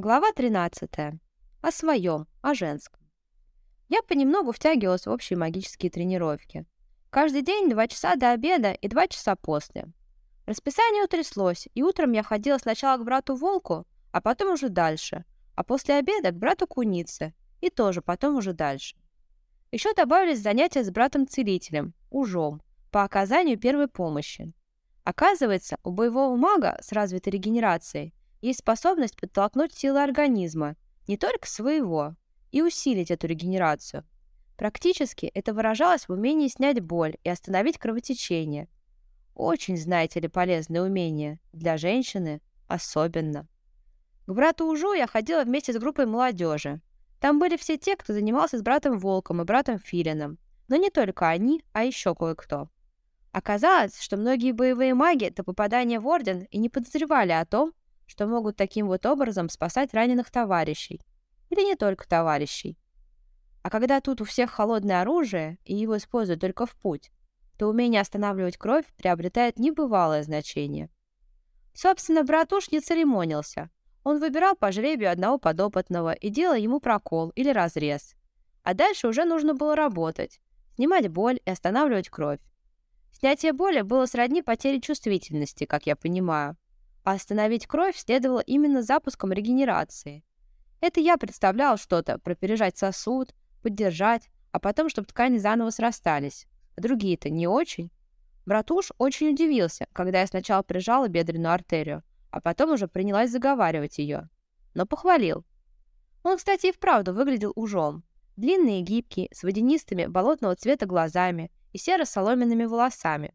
Глава 13. О своем, о женском. Я понемногу втягивалась в общие магические тренировки. Каждый день два часа до обеда и два часа после. Расписание утряслось, и утром я ходила сначала к брату Волку, а потом уже дальше, а после обеда к брату Кунице, и тоже потом уже дальше. Еще добавились занятия с братом-целителем, ужом, по оказанию первой помощи. Оказывается, у боевого мага с развитой регенерацией есть способность подтолкнуть силы организма, не только своего, и усилить эту регенерацию. Практически это выражалось в умении снять боль и остановить кровотечение. Очень, знаете ли, полезное умение. Для женщины особенно. К брату Ужу я ходила вместе с группой молодежи. Там были все те, кто занимался с братом Волком и братом Филином. Но не только они, а еще кое-кто. Оказалось, что многие боевые маги до попадания в Орден и не подозревали о том, что могут таким вот образом спасать раненых товарищей. Или не только товарищей. А когда тут у всех холодное оружие, и его используют только в путь, то умение останавливать кровь приобретает небывалое значение. Собственно, братуш не церемонился. Он выбирал по жребию одного подопытного и делал ему прокол или разрез. А дальше уже нужно было работать, снимать боль и останавливать кровь. Снятие боли было сродни потере чувствительности, как я понимаю а остановить кровь следовало именно запуском регенерации. Это я представлял что-то про пережать сосуд, поддержать, а потом, чтобы ткани заново срастались. А другие-то не очень. Братуш очень удивился, когда я сначала прижала бедренную артерию, а потом уже принялась заговаривать ее. Но похвалил. Он, кстати, и вправду выглядел ужом. Длинный и гибкий, с водянистыми болотного цвета глазами и серо-соломенными волосами.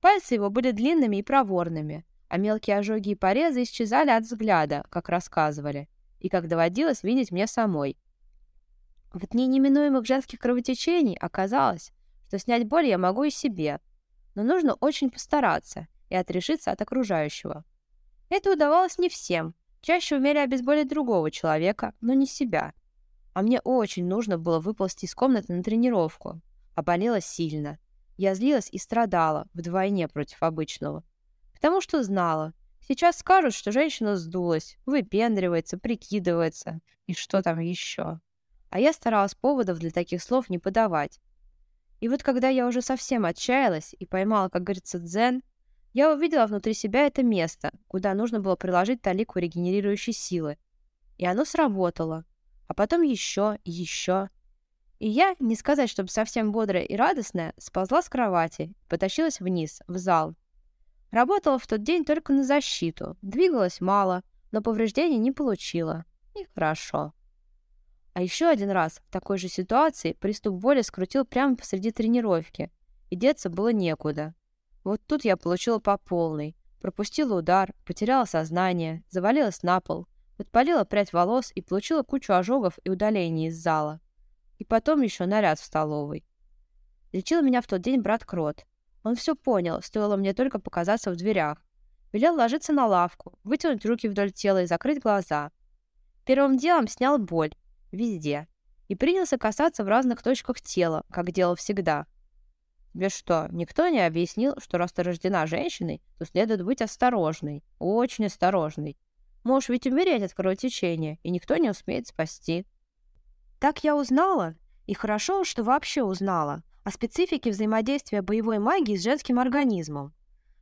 Пальцы его были длинными и проворными, а мелкие ожоги и порезы исчезали от взгляда, как рассказывали, и как доводилось видеть мне самой. В дни неминуемых женских кровотечений оказалось, что снять боль я могу и себе, но нужно очень постараться и отрешиться от окружающего. Это удавалось не всем, чаще умели обезболить другого человека, но не себя. А мне очень нужно было выползти из комнаты на тренировку, а болела сильно. Я злилась и страдала вдвойне против обычного. Потому что знала. Сейчас скажут, что женщина сдулась, выпендривается, прикидывается. И что там еще. А я старалась поводов для таких слов не подавать. И вот когда я уже совсем отчаялась и поймала, как говорится, дзен, я увидела внутри себя это место, куда нужно было приложить талику регенерирующей силы. И оно сработало. А потом еще и еще. И я, не сказать, чтобы совсем бодрая и радостная, сползла с кровати, потащилась вниз, в зал, Работала в тот день только на защиту, двигалась мало, но повреждений не получила. И хорошо. А еще один раз в такой же ситуации приступ боли скрутил прямо посреди тренировки, и деться было некуда. Вот тут я получила по полной. Пропустила удар, потеряла сознание, завалилась на пол, подпалила прядь волос и получила кучу ожогов и удалений из зала. И потом еще наряд в столовой. Лечил меня в тот день брат Крот, он все понял, стоило мне только показаться в дверях. Велел ложиться на лавку, вытянуть руки вдоль тела и закрыть глаза. Первым делом снял боль. Везде. И принялся касаться в разных точках тела, как делал всегда. Тебе что, никто не объяснил, что раз ты рождена женщиной, то следует быть осторожной, очень осторожной. Можешь ведь умереть от кровотечения, и никто не успеет спасти. Так я узнала, и хорошо, что вообще узнала, о специфике взаимодействия боевой магии с женским организмом.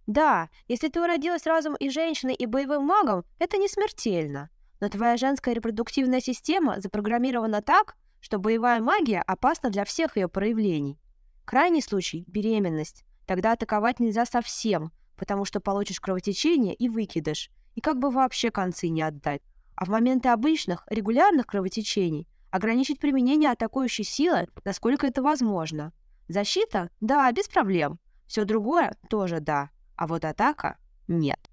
Да, если ты уродилась разом и женщиной, и боевым магом, это не смертельно. Но твоя женская репродуктивная система запрограммирована так, что боевая магия опасна для всех ее проявлений. Крайний случай – беременность. Тогда атаковать нельзя совсем, потому что получишь кровотечение и выкидыш, и как бы вообще концы не отдать. А в моменты обычных, регулярных кровотечений ограничить применение атакующей силы, насколько это возможно – Защита? Да, без проблем. Все другое тоже да. А вот атака? Нет.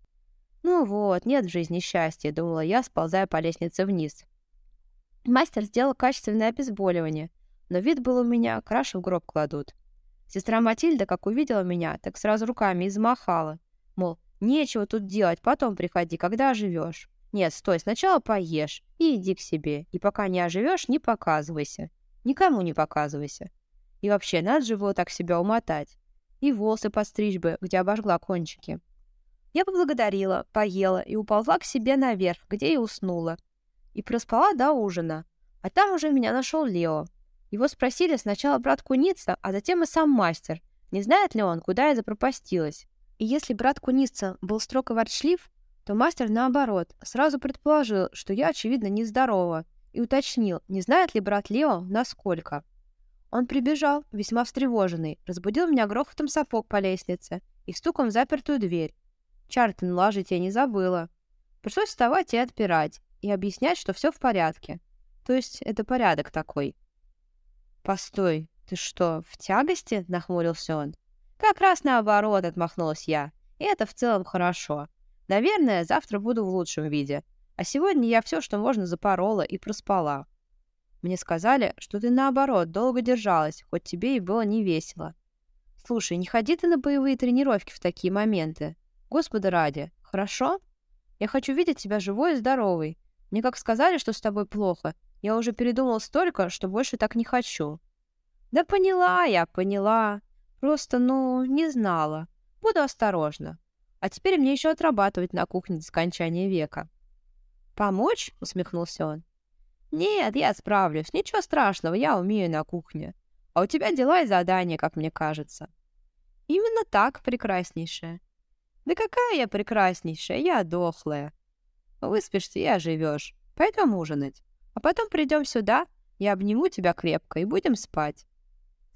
Ну вот, нет в жизни счастья, думала я, сползая по лестнице вниз. Мастер сделал качественное обезболивание, но вид был у меня, краши в гроб кладут. Сестра Матильда, как увидела меня, так сразу руками измахала. Мол, нечего тут делать, потом приходи, когда оживешь. Нет, стой, сначала поешь и иди к себе. И пока не оживешь, не показывайся. Никому не показывайся. И вообще, надо же было так себя умотать. И волосы подстричь бы, где обожгла кончики. Я поблагодарила, поела и уползла к себе наверх, где и уснула. и проспала до ужина. А там уже меня нашел Лео. Его спросили сначала брат Куница, а затем и сам мастер, не знает ли он, куда я запропастилась. И если брат Куница был строг и ворчлив, то мастер, наоборот, сразу предположил, что я, очевидно, нездорова, и уточнил, не знает ли брат Лео, насколько. Он прибежал, весьма встревоженный, разбудил меня грохотом сапог по лестнице и стуком в запертую дверь. Чартон ложить я не забыла. Пришлось вставать и отпирать, и объяснять, что все в порядке. То есть это порядок такой. «Постой, ты что, в тягости?» — нахмурился он. «Как раз наоборот», — отмахнулась я. «И это в целом хорошо. Наверное, завтра буду в лучшем виде. А сегодня я все, что можно, запорола и проспала. Мне сказали, что ты наоборот долго держалась, хоть тебе и было не весело. Слушай, не ходи ты на боевые тренировки в такие моменты. Господа ради, хорошо? Я хочу видеть тебя живой и здоровой. Мне как сказали, что с тобой плохо, я уже передумал столько, что больше так не хочу. Да поняла я, поняла. Просто, ну, не знала. Буду осторожна. А теперь мне еще отрабатывать на кухне до скончания века. «Помочь?» — усмехнулся он. «Нет, я справлюсь. Ничего страшного, я умею на кухне. А у тебя дела и задания, как мне кажется». «Именно так, прекраснейшая». «Да какая я прекраснейшая, я дохлая». «Выспишься и оживешь. Пойдем ужинать. А потом придем сюда, я обниму тебя крепко и будем спать».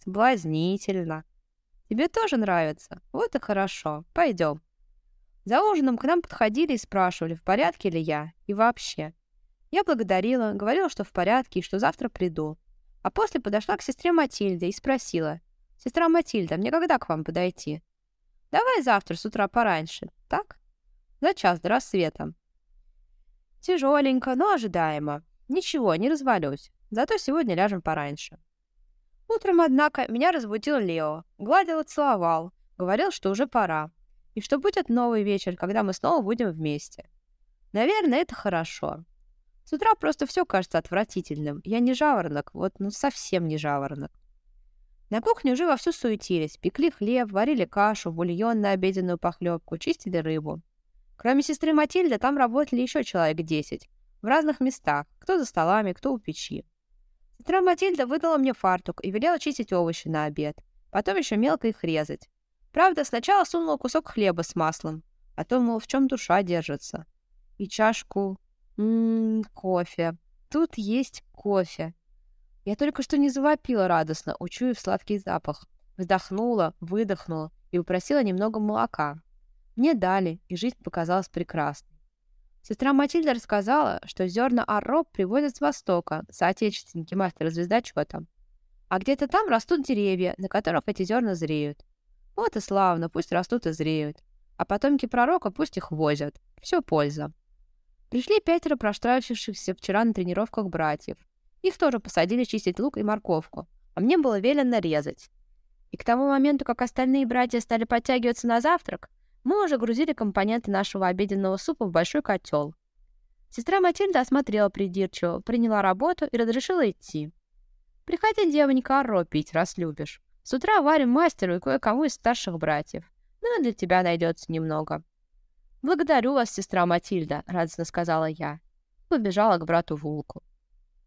«Соблазнительно». «Тебе тоже нравится? Вот и хорошо. Пойдем». За ужином к нам подходили и спрашивали, в порядке ли я и вообще. Я благодарила, говорила, что в порядке и что завтра приду. А после подошла к сестре Матильде и спросила. «Сестра Матильда, мне когда к вам подойти?» «Давай завтра с утра пораньше, так?» «За час до рассвета». «Тяжеленько, но ожидаемо. Ничего, не развалюсь. Зато сегодня ляжем пораньше». Утром, однако, меня разбудил Лео. Гладил и целовал. Говорил, что уже пора и что будет новый вечер, когда мы снова будем вместе. Наверное, это хорошо. С утра просто все кажется отвратительным. Я не жаворонок, вот ну совсем не жаворонок. На кухне уже вовсю суетились, пекли хлеб, варили кашу, бульон на обеденную похлебку, чистили рыбу. Кроме сестры Матильды, там работали еще человек десять. В разных местах, кто за столами, кто у печи. Сестра Матильда выдала мне фартук и велела чистить овощи на обед. Потом еще мелко их резать. Правда, сначала сунула кусок хлеба с маслом, а то, мол, в чем душа держится. И чашку... Ммм, кофе. Тут есть кофе. Я только что не завопила радостно, учуяв сладкий запах. Вздохнула, выдохнула и упросила немного молока. Мне дали, и жизнь показалась прекрасной. Сестра Матильда рассказала, что зерна арроб привозят с Востока, соотечественники мастера звездочета. А где-то там растут деревья, на которых эти зерна зреют. Вот и славно, пусть растут и зреют. А потомки пророка пусть их возят. Все польза. Пришли пятеро проштрафившихся вчера на тренировках братьев. Их тоже посадили чистить лук и морковку, а мне было велено резать. И к тому моменту, как остальные братья стали подтягиваться на завтрак, мы уже грузили компоненты нашего обеденного супа в большой котел. Сестра Матильда осмотрела придирчиво, приняла работу и разрешила идти. «Приходи, девонька, оро пить, раз любишь». С утра варим мастеру и кое-кому из старших братьев. Ну, и для тебя найдется немного. «Благодарю вас, сестра Матильда», — радостно сказала я. Побежала к брату Вулку.